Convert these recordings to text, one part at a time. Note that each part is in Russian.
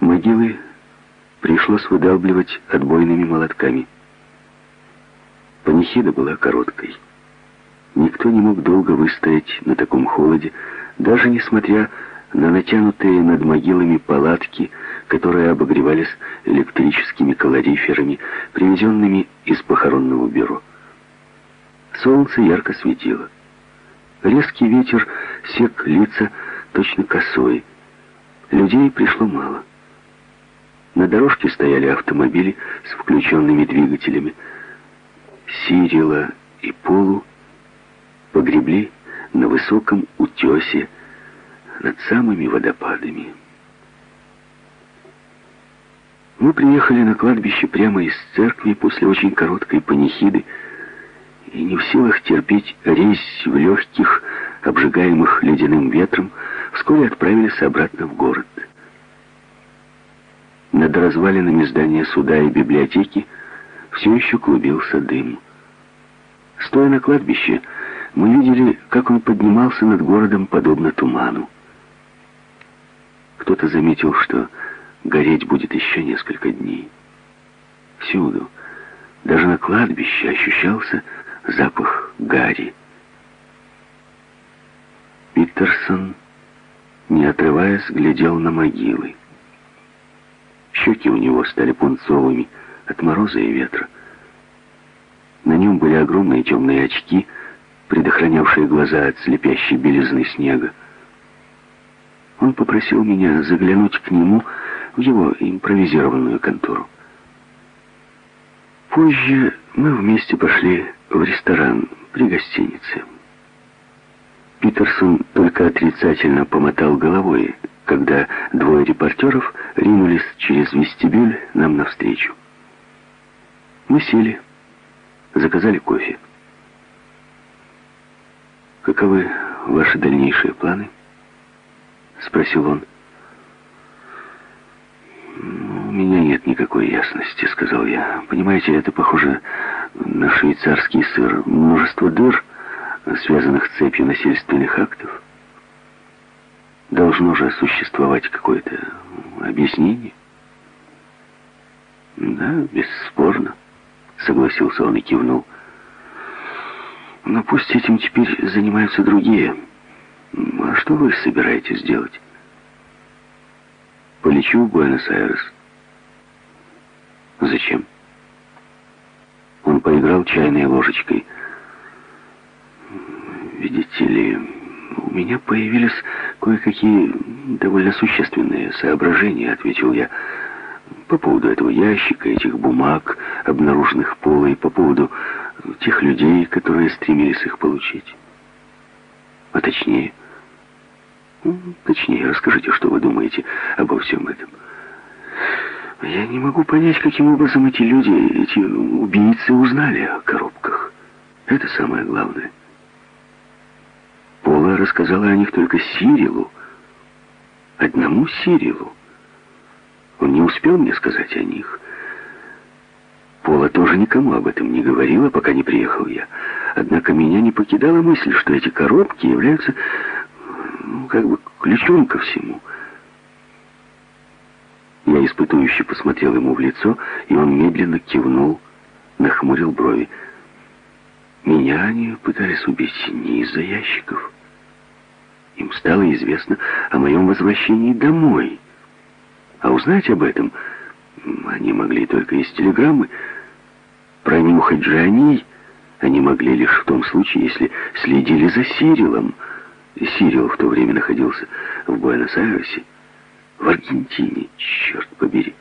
Могилы пришлось выдалбливать отбойными молотками. Панихида была короткой. Никто не мог долго выстоять на таком холоде, даже несмотря на натянутые над могилами палатки, которые обогревались электрическими калориферами, привезенными из похоронного бюро. Солнце ярко светило. Резкий ветер сек лица точно косой. Людей пришло мало. На дорожке стояли автомобили с включенными двигателями. Сирила и Полу погребли на высоком утесе над самыми водопадами. Мы приехали на кладбище прямо из церкви после очень короткой панихиды и не в силах терпеть резь в легких, обжигаемых ледяным ветром, вскоре отправились обратно в город. Над развалинами здания суда и библиотеки все еще клубился дым. Стоя на кладбище, мы видели, как он поднимался над городом, подобно туману. Кто-то заметил, что гореть будет еще несколько дней. Всюду, даже на кладбище, ощущался запах гари. Питерсон, не отрываясь, глядел на могилы. Щеки у него стали пунцовыми от мороза и ветра. На нем были огромные темные очки, предохранявшие глаза от слепящей белизны снега. Он попросил меня заглянуть к нему в его импровизированную контору. Позже мы вместе пошли в ресторан при гостинице. Питерсон только отрицательно помотал головой, когда двое репортеров ринулись через вестибюль нам навстречу. Мы сели, заказали кофе. «Каковы ваши дальнейшие планы?» — спросил он. «У меня нет никакой ясности», — сказал я. «Понимаете, это похоже на швейцарский сыр. Множество дыр, связанных цепью насильственных актов. Должно же существовать какое-то объяснение». «Да, бесспорно», — согласился он и кивнул. «Но пусть этим теперь занимаются другие». А что вы собираетесь делать? Полечу в Буэнос-Айрес. Зачем? Он поиграл чайной ложечкой. Видите ли, у меня появились кое-какие довольно существенные соображения, ответил я, по поводу этого ящика, этих бумаг, обнаруженных полой, по поводу тех людей, которые стремились их получить. А точнее... Точнее, расскажите, что вы думаете обо всем этом. Я не могу понять, каким образом эти люди, эти убийцы узнали о коробках. Это самое главное. Пола рассказала о них только Сирилу. Одному Сирилу. Он не успел мне сказать о них. Пола тоже никому об этом не говорила, пока не приехал я. Однако меня не покидала мысль, что эти коробки являются ну, как бы ключом ко всему. Я испытующе посмотрел ему в лицо, и он медленно кивнул, нахмурил брови. Меня они пытались убить не из-за ящиков. Им стало известно о моем возвращении домой. А узнать об этом они могли только из телеграммы. Пронюхать же они, они могли лишь в том случае, если следили за Сирилом. Сирил в то время находился в Буэнос-Айресе, в Аргентине, черт побери.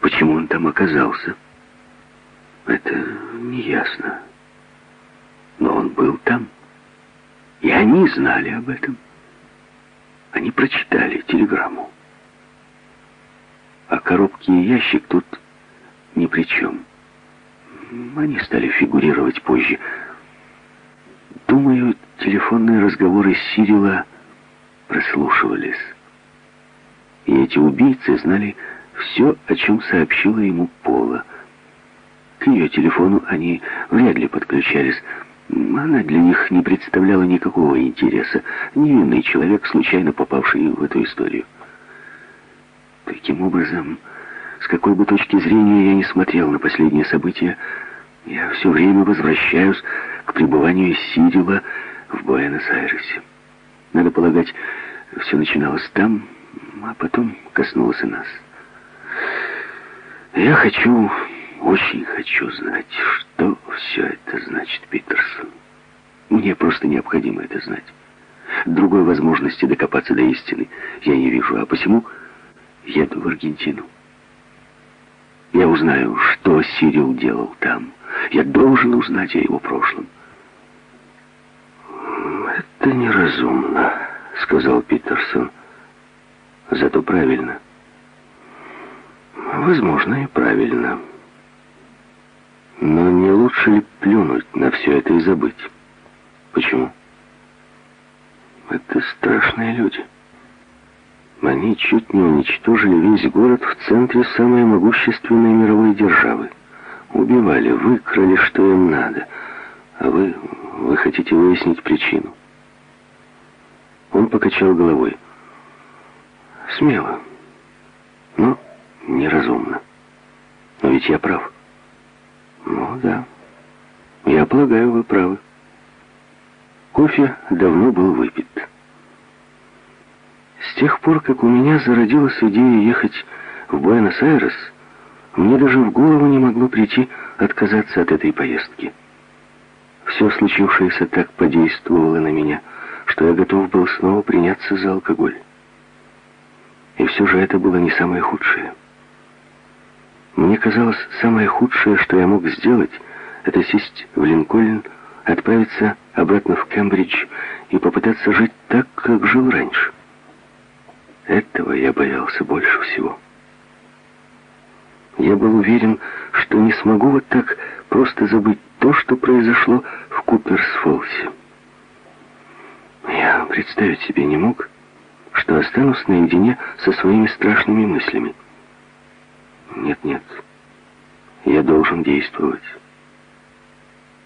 Почему он там оказался? Это неясно. Но он был там. И они знали об этом. Они прочитали телеграмму. А коробки и ящик тут ни при чем. Они стали фигурировать позже. Думаю, телефонные разговоры Сирила прослушивались. И эти убийцы знали все, о чем сообщила ему Пола. К ее телефону они вряд ли подключались. Она для них не представляла никакого интереса. Невинный человек, случайно попавший в эту историю. каким образом, с какой бы точки зрения я не смотрел на последние события, я все время возвращаюсь к пребыванию Сирила в Буэнос-Айресе. Надо полагать, все начиналось там, а потом коснулось и нас. Я хочу, очень хочу знать, что все это значит, Питерсон. Мне просто необходимо это знать. Другой возможности докопаться до истины я не вижу, а посему еду в Аргентину. Я узнаю, что Сирил делал там. Я должен узнать о его прошлом. «Это неразумно», — сказал Питерсон. «Зато правильно». «Возможно, и правильно. Но не лучше ли плюнуть на все это и забыть? Почему?» «Это страшные люди». Они чуть не уничтожили весь город в центре самой могущественной мировой державы. Убивали, выкрали, что им надо. А вы, вы хотите выяснить причину. Он покачал головой. Смело, но неразумно. Но ведь я прав. Ну да, я полагаю, вы правы. Кофе давно был выпит. С тех пор, как у меня зародилась идея ехать в Буэнос-Айрес, мне даже в голову не могло прийти отказаться от этой поездки. Все случившееся так подействовало на меня, что я готов был снова приняться за алкоголь. И все же это было не самое худшее. Мне казалось, самое худшее, что я мог сделать, это сесть в Линкольн, отправиться обратно в Кембридж и попытаться жить так, как жил раньше. Этого я боялся больше всего. Я был уверен, что не смогу вот так просто забыть то, что произошло в Куперсфолсе. Я представить себе не мог, что останусь наедине со своими страшными мыслями. Нет-нет, я должен действовать.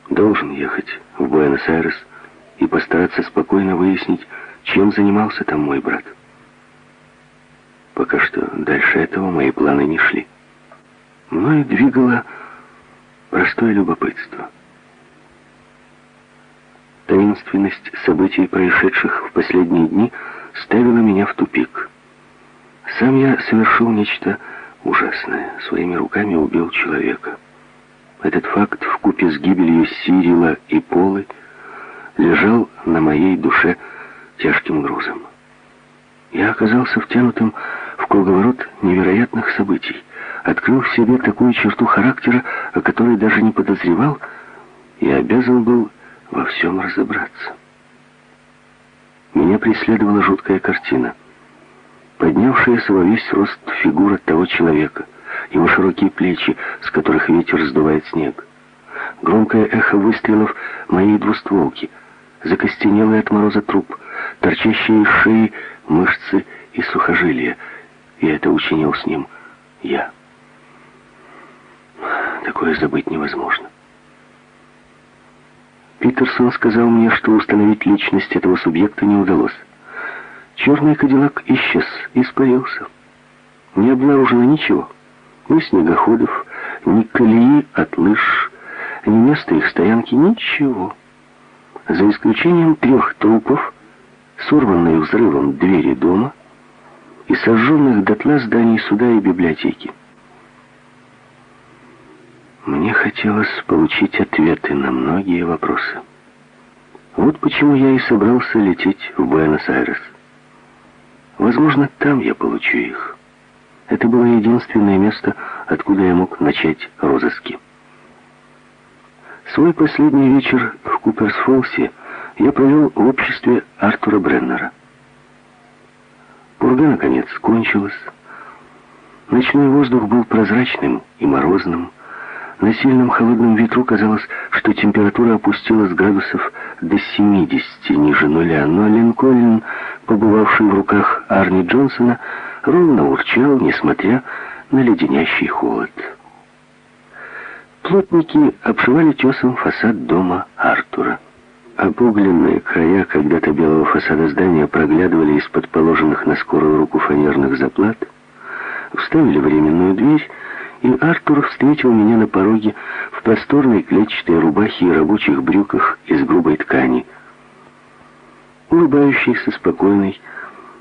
Должен ехать в Буэнос-Айрес и постараться спокойно выяснить, чем занимался там мой брат. Пока что дальше этого мои планы не шли. Мною двигало простое любопытство. Таинственность событий, происшедших в последние дни, ставила меня в тупик. Сам я совершил нечто ужасное. Своими руками убил человека. Этот факт в купе с гибелью Сирила и Полы лежал на моей душе тяжким грузом. Я оказался втянутым в круговорот невероятных событий, открыл в себе такую черту характера, о которой даже не подозревал, и обязан был во всем разобраться. Меня преследовала жуткая картина. Поднявшаяся во весь рост фигура того человека, его широкие плечи, с которых ветер сдувает снег. Громкое эхо выстрелов моей двустволки, закостенелый от мороза труп, торчащие шеи мышцы и сухожилия. И это учинил с ним я. Такое забыть невозможно. Питерсон сказал мне, что установить личность этого субъекта не удалось. Черный кадиллак исчез, испарился. Не обнаружено ничего. Ни снегоходов, ни колеи от лыж, ни места их стоянки, ничего. За исключением трех трупов, сорванной взрывом двери дома и сожженных дотла зданий суда и библиотеки. Мне хотелось получить ответы на многие вопросы. Вот почему я и собрался лететь в Буэнос-Айрес. Возможно, там я получу их. Это было единственное место, откуда я мог начать розыски. Свой последний вечер в Куперсфолсе я провел в обществе Артура Бреннера. Пурга, наконец, кончилась. Ночной воздух был прозрачным и морозным, на сильном холодном ветру казалось, что температура опустилась градусов до 70 ниже нуля, но Линкольн, побывавший в руках Арни Джонсона, ровно урчал, несмотря на леденящий холод. Плотники обшивали тесом фасад дома Артура. Обугленные края когда-то белого фасада здания проглядывали из-под положенных на скорую руку фанерных заплат, вставили временную дверь, и Артур встретил меня на пороге в просторной клетчатой рубахе и рабочих брюках из грубой ткани. Улыбающийся, спокойный,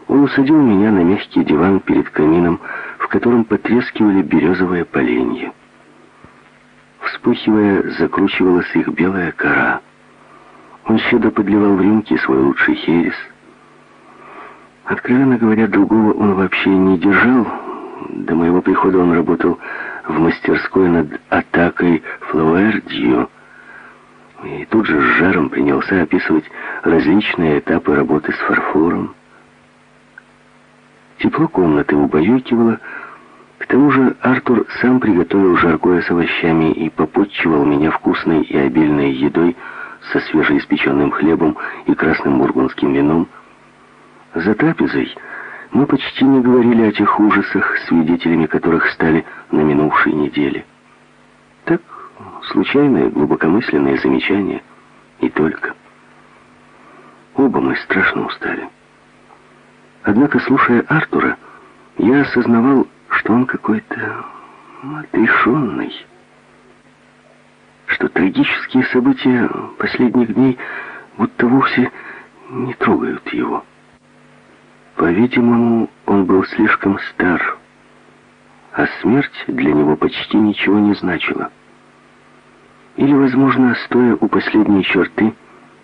он усадил меня на мягкий диван перед камином, в котором потрескивали березовые поленья. Вспыхивая, закручивалась их белая кора. Он щедро подливал в рюмки свой лучший херес. Откровенно говоря, другого он вообще не держал. До моего прихода он работал в мастерской над атакой Флауэр-Дью. И тут же с жаром принялся описывать различные этапы работы с фарфором. Тепло комнаты убаюкивало. К тому же Артур сам приготовил жаркое с овощами и попотчевал меня вкусной и обильной едой со свежеиспеченным хлебом и красным бургундским вином. За трапезой мы почти не говорили о тех ужасах, свидетелями которых стали на минувшей неделе. Случайное, глубокомысленное замечание, и только. Оба мы страшно устали. Однако, слушая Артура, я осознавал, что он какой-то отрешенный, что трагические события последних дней будто вовсе не трогают его. По-видимому, он был слишком стар, а смерть для него почти ничего не значила. Или, возможно, стоя у последней черты,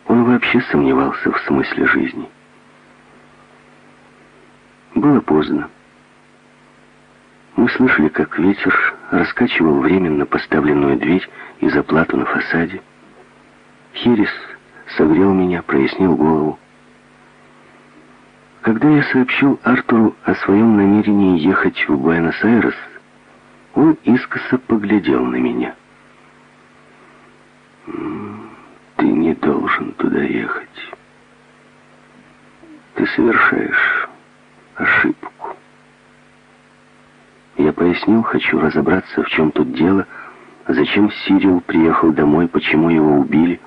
он вообще сомневался в смысле жизни. Было поздно. Мы слышали, как ветер раскачивал временно поставленную дверь и заплату на фасаде. Херес согрел меня, прояснил голову. Когда я сообщил Артуру о своем намерении ехать в Буэнос-Айрес, он искоса поглядел на меня. «Ты не должен туда ехать. Ты совершаешь ошибку». Я пояснил, хочу разобраться, в чем тут дело, зачем Сирил приехал домой, почему его убили.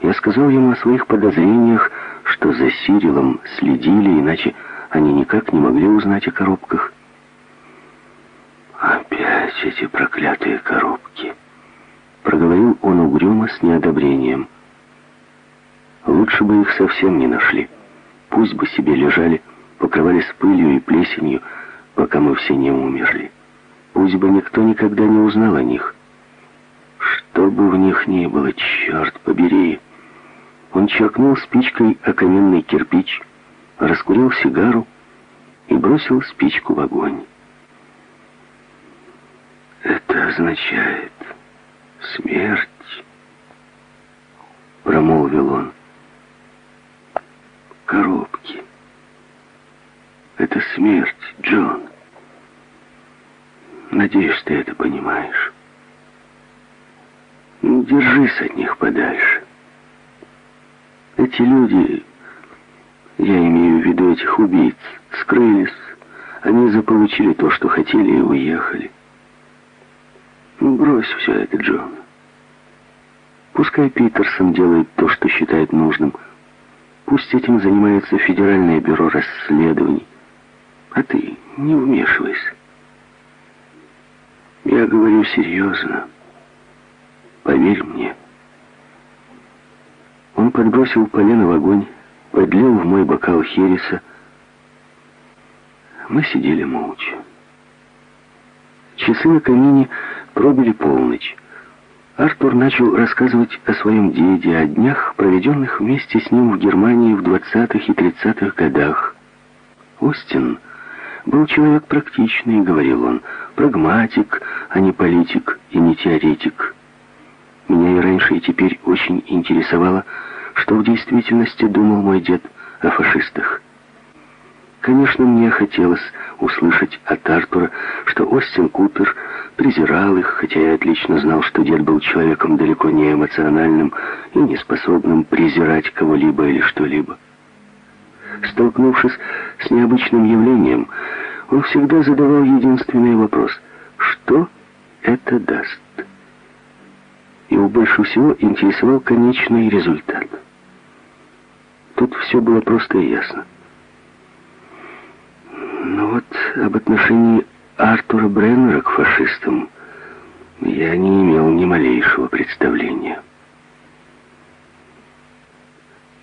Я сказал ему о своих подозрениях, что за Сирилом следили, иначе они никак не могли узнать о коробках. «Опять эти проклятые коробки!» Проговорил он угрюмо с неодобрением. «Лучше бы их совсем не нашли. Пусть бы себе лежали, покрывались пылью и плесенью, пока мы все не умерли. Пусть бы никто никогда не узнал о них. Что бы в них ни было, черт побери!» Он чиркнул спичкой о каменный кирпич, раскурил сигару и бросил спичку в огонь. «Это означает смерть», — промолвил он. «Коробки. Это смерть, Джон. Надеюсь, ты это понимаешь. Держись от них подальше». Эти люди, я имею в виду этих убийц, скрылись. Они заполучили то, что хотели, и уехали. Брось все это, Джон. Пускай Питерсон делает то, что считает нужным. Пусть этим занимается Федеральное бюро расследований. А ты не вмешивайся. Я говорю серьезно. Поверь мне. Он подбросил полено в огонь, подлил в мой бокал хереса. Мы сидели молча. Часы на камине пробили полночь. Артур начал рассказывать о своем деде, о днях, проведенных вместе с ним в Германии в 20-х и 30-х годах. Остин был человек практичный, говорил он, прагматик, а не политик и не теоретик. Меня и раньше, и теперь очень интересовало, что в действительности думал мой дед о фашистах. Конечно, мне хотелось услышать от Артура, что Остин Купер презирал их, хотя я отлично знал, что дед был человеком далеко не эмоциональным и не способным презирать кого-либо или что-либо. Столкнувшись с необычным явлением, он всегда задавал единственный вопрос — что это даст? Его больше всего интересовал конечный результат. Тут все было просто и ясно. Но вот об отношении Артура Бреннера к фашистам я не имел ни малейшего представления.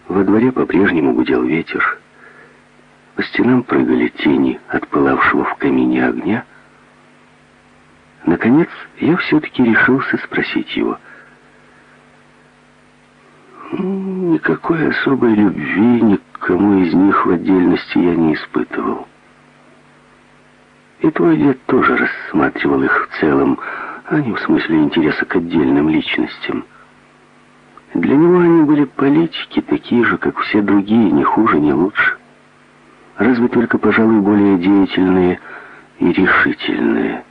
Во дворе по-прежнему гудел ветер. По стенам прыгали тени от пылавшего в камине огня. Наконец, я все-таки решился спросить его. Никакой особой любви ни к кому из них в отдельности я не испытывал. И твой дед тоже рассматривал их в целом, а не в смысле интереса к отдельным личностям. Для него они были политики, такие же, как все другие, не хуже, не лучше. Разве только, пожалуй, более деятельные и решительные.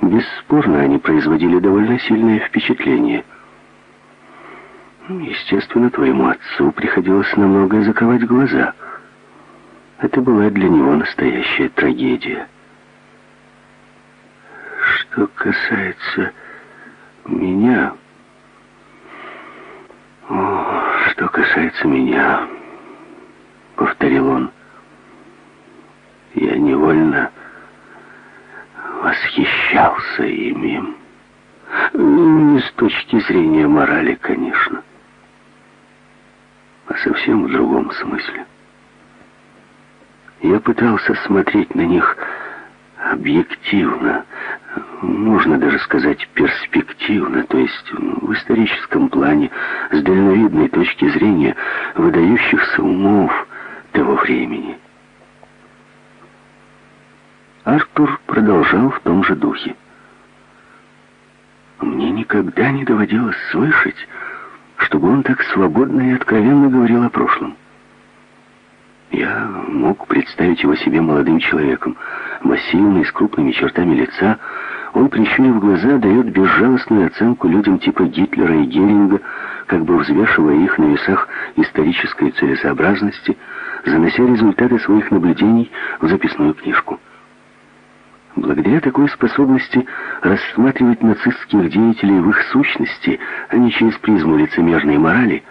Бесспорно, они производили довольно сильное впечатление. Естественно, твоему отцу приходилось на многое закрывать глаза. Это была для него настоящая трагедия. Что касается меня... О, что касается меня, повторил он, я невольно восхищался ими. Не с точки зрения морали, конечно, а совсем в другом смысле. Я пытался смотреть на них объективно, можно даже сказать перспективно, то есть в историческом плане, с дальновидной точки зрения выдающихся умов того времени. Артур продолжал в том же духе. Мне никогда не доводилось слышать, чтобы он так свободно и откровенно говорил о прошлом. Я мог представить его себе молодым человеком, массивный, с крупными чертами лица. Он, прищурив глаза, дает безжалостную оценку людям типа Гитлера и Геринга, как бы взвешивая их на весах исторической целесообразности, занося результаты своих наблюдений в записную книжку. Благодаря такой способности рассматривать нацистских деятелей в их сущности, а не через призму лицемерной морали,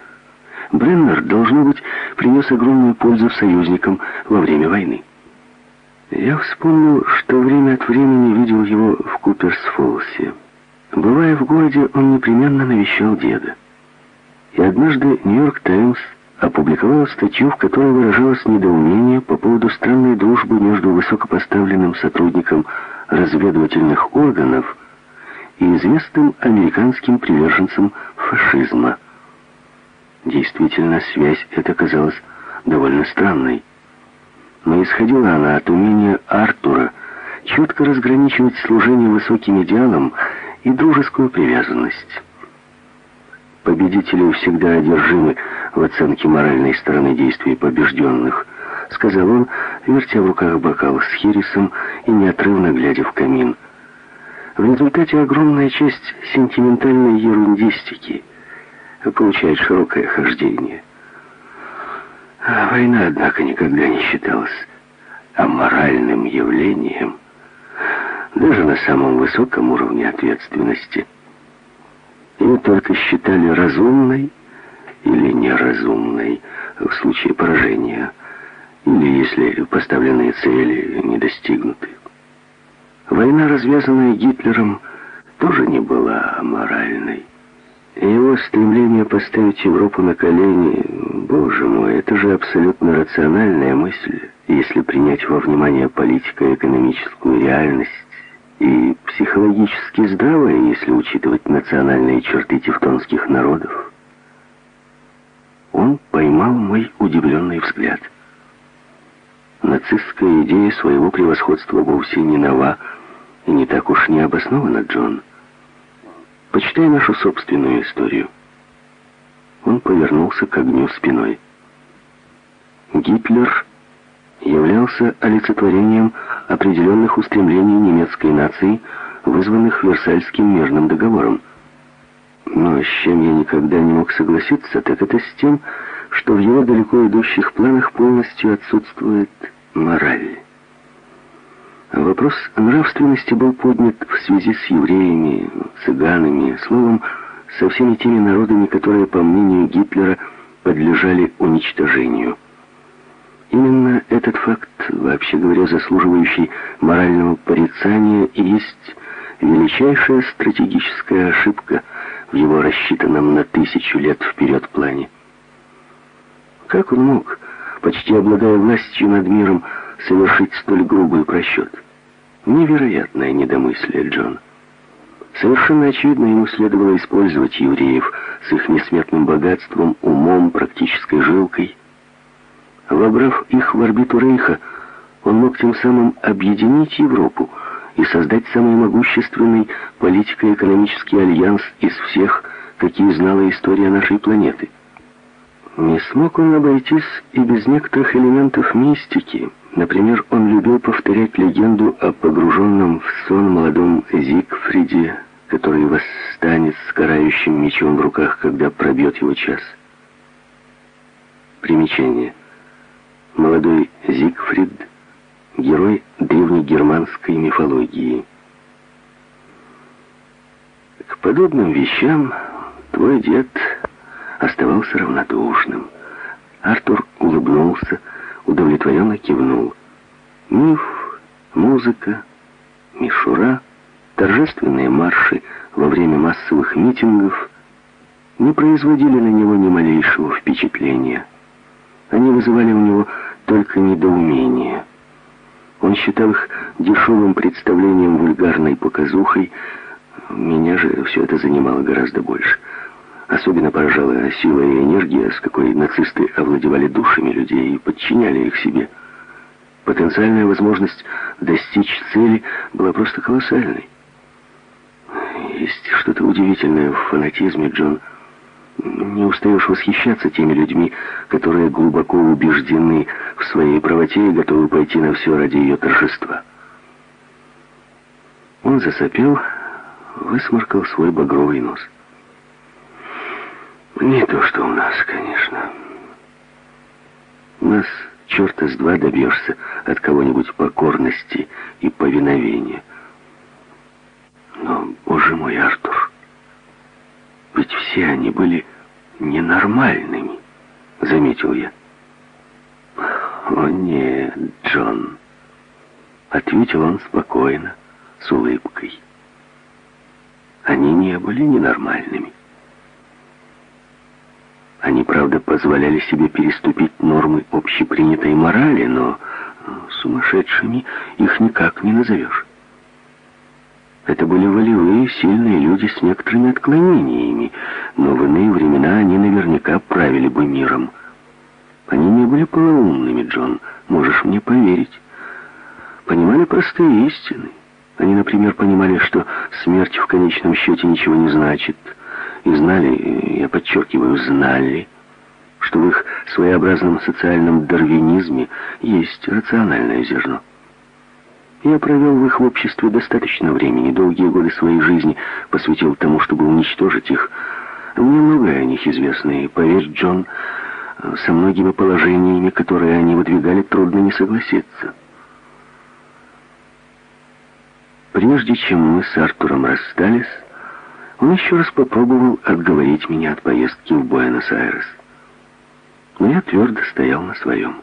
Бреннер, должно быть, принес огромную пользу союзникам во время войны. Я вспомнил, что время от времени видел его в Куперсфолсе. Бывая в городе, он непременно навещал деда. И однажды «Нью-Йорк Таймс» опубликовал статью, в которой выражалось недоумение по поводу странной дружбы между высокопоставленным сотрудником разведывательных органов и известным американским приверженцем фашизма. Действительно, связь эта казалась довольно странной. Но исходила она от умения Артура четко разграничивать служение высоким идеалам и дружескую привязанность. Победители всегда одержимы в оценке моральной стороны действий побежденных, сказал он, вертя в руках бокал с хирисом и неотрывно глядя в камин. В результате огромная часть сентиментальной ерундистики получает широкое хождение. А война, однако, никогда не считалась аморальным явлением, даже на самом высоком уровне ответственности. Ее только считали разумной или неразумной в случае поражения, или если поставленные цели не достигнуты. Война, развязанная Гитлером, тоже не была аморальной. Его стремление поставить Европу на колени, боже мой, это же абсолютно рациональная мысль, если принять во внимание политико-экономическую реальность и психологически здравая, если учитывать национальные черты тевтонских народов. Он поймал мой удивленный взгляд. Нацистская идея своего превосходства вовсе не нова и не так уж не обоснована, Джон. Почитай нашу собственную историю. Он повернулся к огню спиной. Гитлер являлся олицетворением определенных устремлений немецкой нации, вызванных Версальским мирным договором. Но с чем я никогда не мог согласиться, так это с тем, что в его далеко идущих планах полностью отсутствует мораль. Вопрос нравственности был поднят в связи с евреями, цыганами, словом, со всеми теми народами, которые, по мнению Гитлера, подлежали уничтожению. Именно этот факт, вообще говоря, заслуживающий морального порицания, и есть величайшая стратегическая ошибка в его рассчитанном на тысячу лет вперед плане. Как он мог, почти обладая властью над миром, совершить столь грубый просчет? Невероятное недомыслие, Джон. Совершенно очевидно, ему следовало использовать евреев с их несметным богатством, умом, практической жилкой. Вобрав их в орбиту Рейха, он мог тем самым объединить Европу и создать самый могущественный политико-экономический альянс из всех, какие знала история нашей планеты. Не смог он обойтись и без некоторых элементов мистики. Например, он любил повторять легенду о погруженном в сон молодом Зигфриде, который восстанет с карающим мечом в руках, когда пробьет его час. Примечание. Молодой Зигфрид — герой древнегерманской мифологии. К подобным вещам твой дед оставался равнодушным. Артур улыбнулся, удовлетворенно кивнул. Миф, музыка, мишура, торжественные марши во время массовых митингов не производили на него ни малейшего впечатления. Они вызывали у него только недоумение. Он считал их дешевым представлением вульгарной показухой. Меня же все это занимало гораздо больше. Особенно поражала сила и энергия, с какой нацисты овладевали душами людей и подчиняли их себе. Потенциальная возможность достичь цели была просто колоссальной. Есть что-то удивительное в фанатизме, Джон. Не устаешь восхищаться теми людьми, которые глубоко убеждены в своей правоте и готовы пойти на все ради ее торжества. Он засопел, высморкал свой багровый нос. Не то, что у нас, конечно. У нас черта с два добьешься от кого-нибудь покорности и повиновения. Но, боже мой, Артур, ведь все они были ненормальными, заметил я. О нет, Джон, ответил он спокойно, с улыбкой. Они не были ненормальными. Они, правда, позволяли себе переступить нормы общепринятой морали, но сумасшедшими их никак не назовешь. Это были волевые, сильные люди с некоторыми отклонениями, но в иные времена они наверняка правили бы миром. Они не были полоумными, Джон, можешь мне поверить. Понимали простые истины. Они, например, понимали, что смерть в конечном счете ничего не значит — и знали, я подчеркиваю, знали, что в их своеобразном социальном дарвинизме есть рациональное зерно. Я провел в их обществе достаточно времени, долгие годы своей жизни посвятил тому, чтобы уничтожить их. Мне многое о них известно, и, поверь, Джон, со многими положениями, которые они выдвигали, трудно не согласиться. Прежде чем мы с Артуром расстались, он еще раз попробовал отговорить меня от поездки в Буэнос-Айрес. Но я твердо стоял на своем.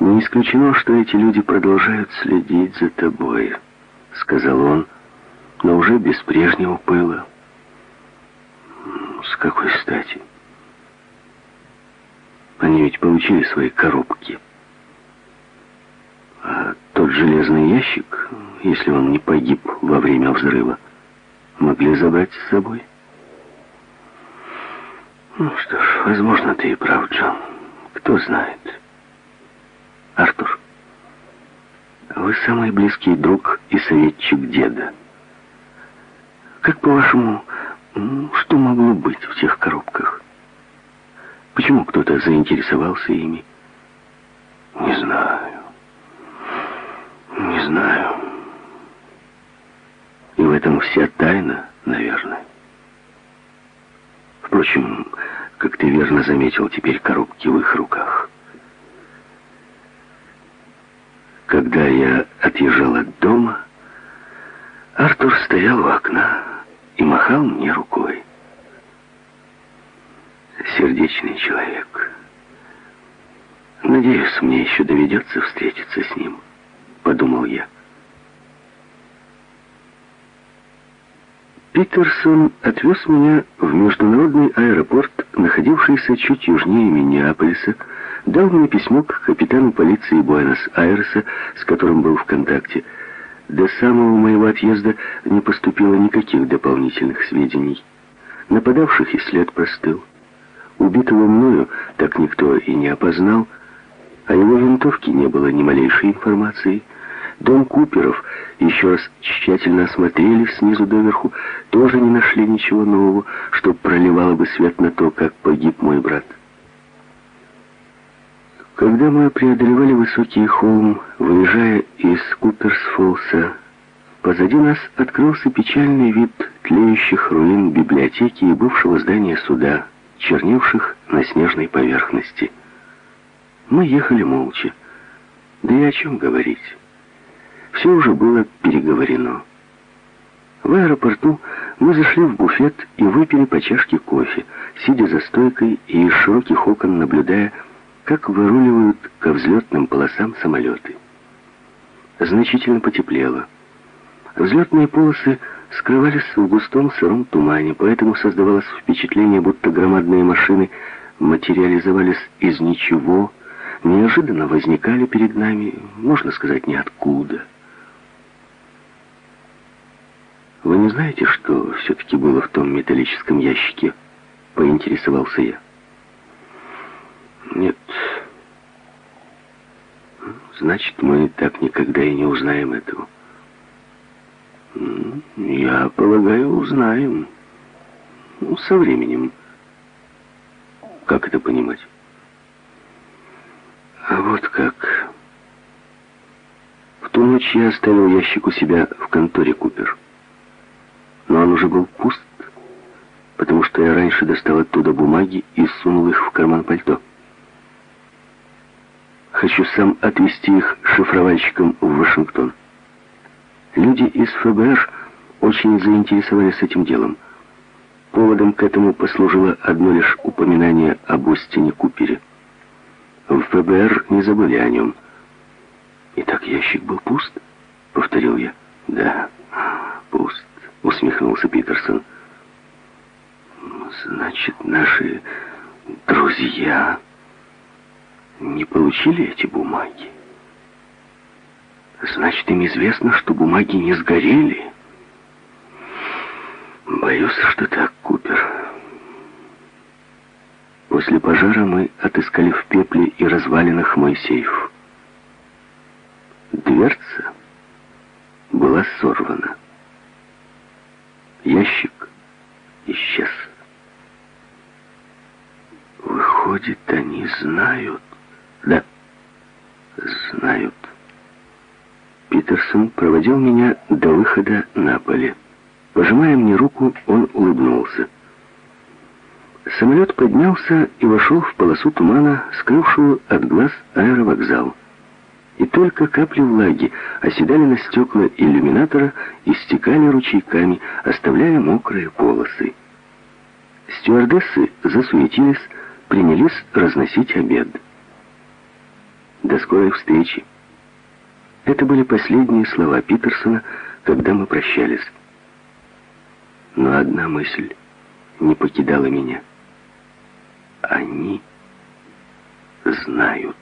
«Не исключено, что эти люди продолжают следить за тобой», — сказал он, но уже без прежнего пыла. «С какой стати? Они ведь получили свои коробки. А тот железный ящик, если он не погиб во время взрыва, могли забрать с собой. Ну что ж, возможно, ты и прав, Джон. Кто знает. Артур, вы самый близкий друг и советчик деда. Как, по-вашему, что могло быть в тех коробках? Почему кто-то заинтересовался ими? Не знаю. Не знаю. И в этом вся тайна, наверное. Впрочем, как ты верно заметил, теперь коробки в их руках. Когда я отъезжал от дома, Артур стоял у окна и махал мне рукой. Сердечный человек. Надеюсь, мне еще доведется встретиться с ним, подумал я. Питерсон отвез меня в международный аэропорт, находившийся чуть южнее Миннеаполиса, дал мне письмо к капитану полиции Буэнос-Айреса, с которым был в контакте. До самого моего отъезда не поступило никаких дополнительных сведений. Нападавших и след простыл. Убитого мною так никто и не опознал, о его винтовке не было ни малейшей информации. Дом Куперов еще раз тщательно осмотрели снизу доверху, тоже не нашли ничего нового, что проливало бы свет на то, как погиб мой брат. Когда мы преодолевали высокий холм, выезжая из Куперсфолса, позади нас открылся печальный вид тлеющих руин библиотеки и бывшего здания суда, черневших на снежной поверхности. Мы ехали молча. Да и о чем говорить? Все уже было переговорено. В аэропорту мы зашли в буфет и выпили по чашке кофе, сидя за стойкой и из широких окон наблюдая, как выруливают ко взлетным полосам самолеты. Значительно потеплело. Взлетные полосы скрывались в густом сыром тумане, поэтому создавалось впечатление, будто громадные машины материализовались из ничего, неожиданно возникали перед нами, можно сказать, ниоткуда. «Вы не знаете, что все-таки было в том металлическом ящике?» — поинтересовался я. «Нет. Значит, мы так никогда и не узнаем этого». «Я полагаю, узнаем. Ну, со временем. Как это понимать?» А вот как. В ту ночь я оставил ящик у себя в конторе Купер. Но он уже был пуст, потому что я раньше достал оттуда бумаги и сунул их в карман пальто. Хочу сам отвезти их шифровальщикам в Вашингтон. Люди из ФБР очень заинтересовались этим делом. Поводом к этому послужило одно лишь упоминание об Остине Купере. В ФБР не забыли о нем. «Итак, ящик был пуст?» — повторил я. «Да, пуст», — усмехнулся Питерсон. «Значит, наши друзья не получили эти бумаги? Значит, им известно, что бумаги не сгорели?» «Боюсь, что так, Купер». После пожара мы отыскали в пепле и развалинах мой сейф. Дверца была сорвана. Ящик исчез. Выходит, они знают. Да, знают. Питерсон проводил меня до выхода на поле. Пожимая мне руку, он улыбнулся. Самолет поднялся и вошел в полосу тумана, скрывшую от глаз аэровокзал. И только капли влаги оседали на стекла иллюминатора и стекали ручейками, оставляя мокрые полосы. Стюардессы засуетились, принялись разносить обед. До скорой встречи. Это были последние слова Питерсона, когда мы прощались. Но одна мысль не покидала меня. Они знают.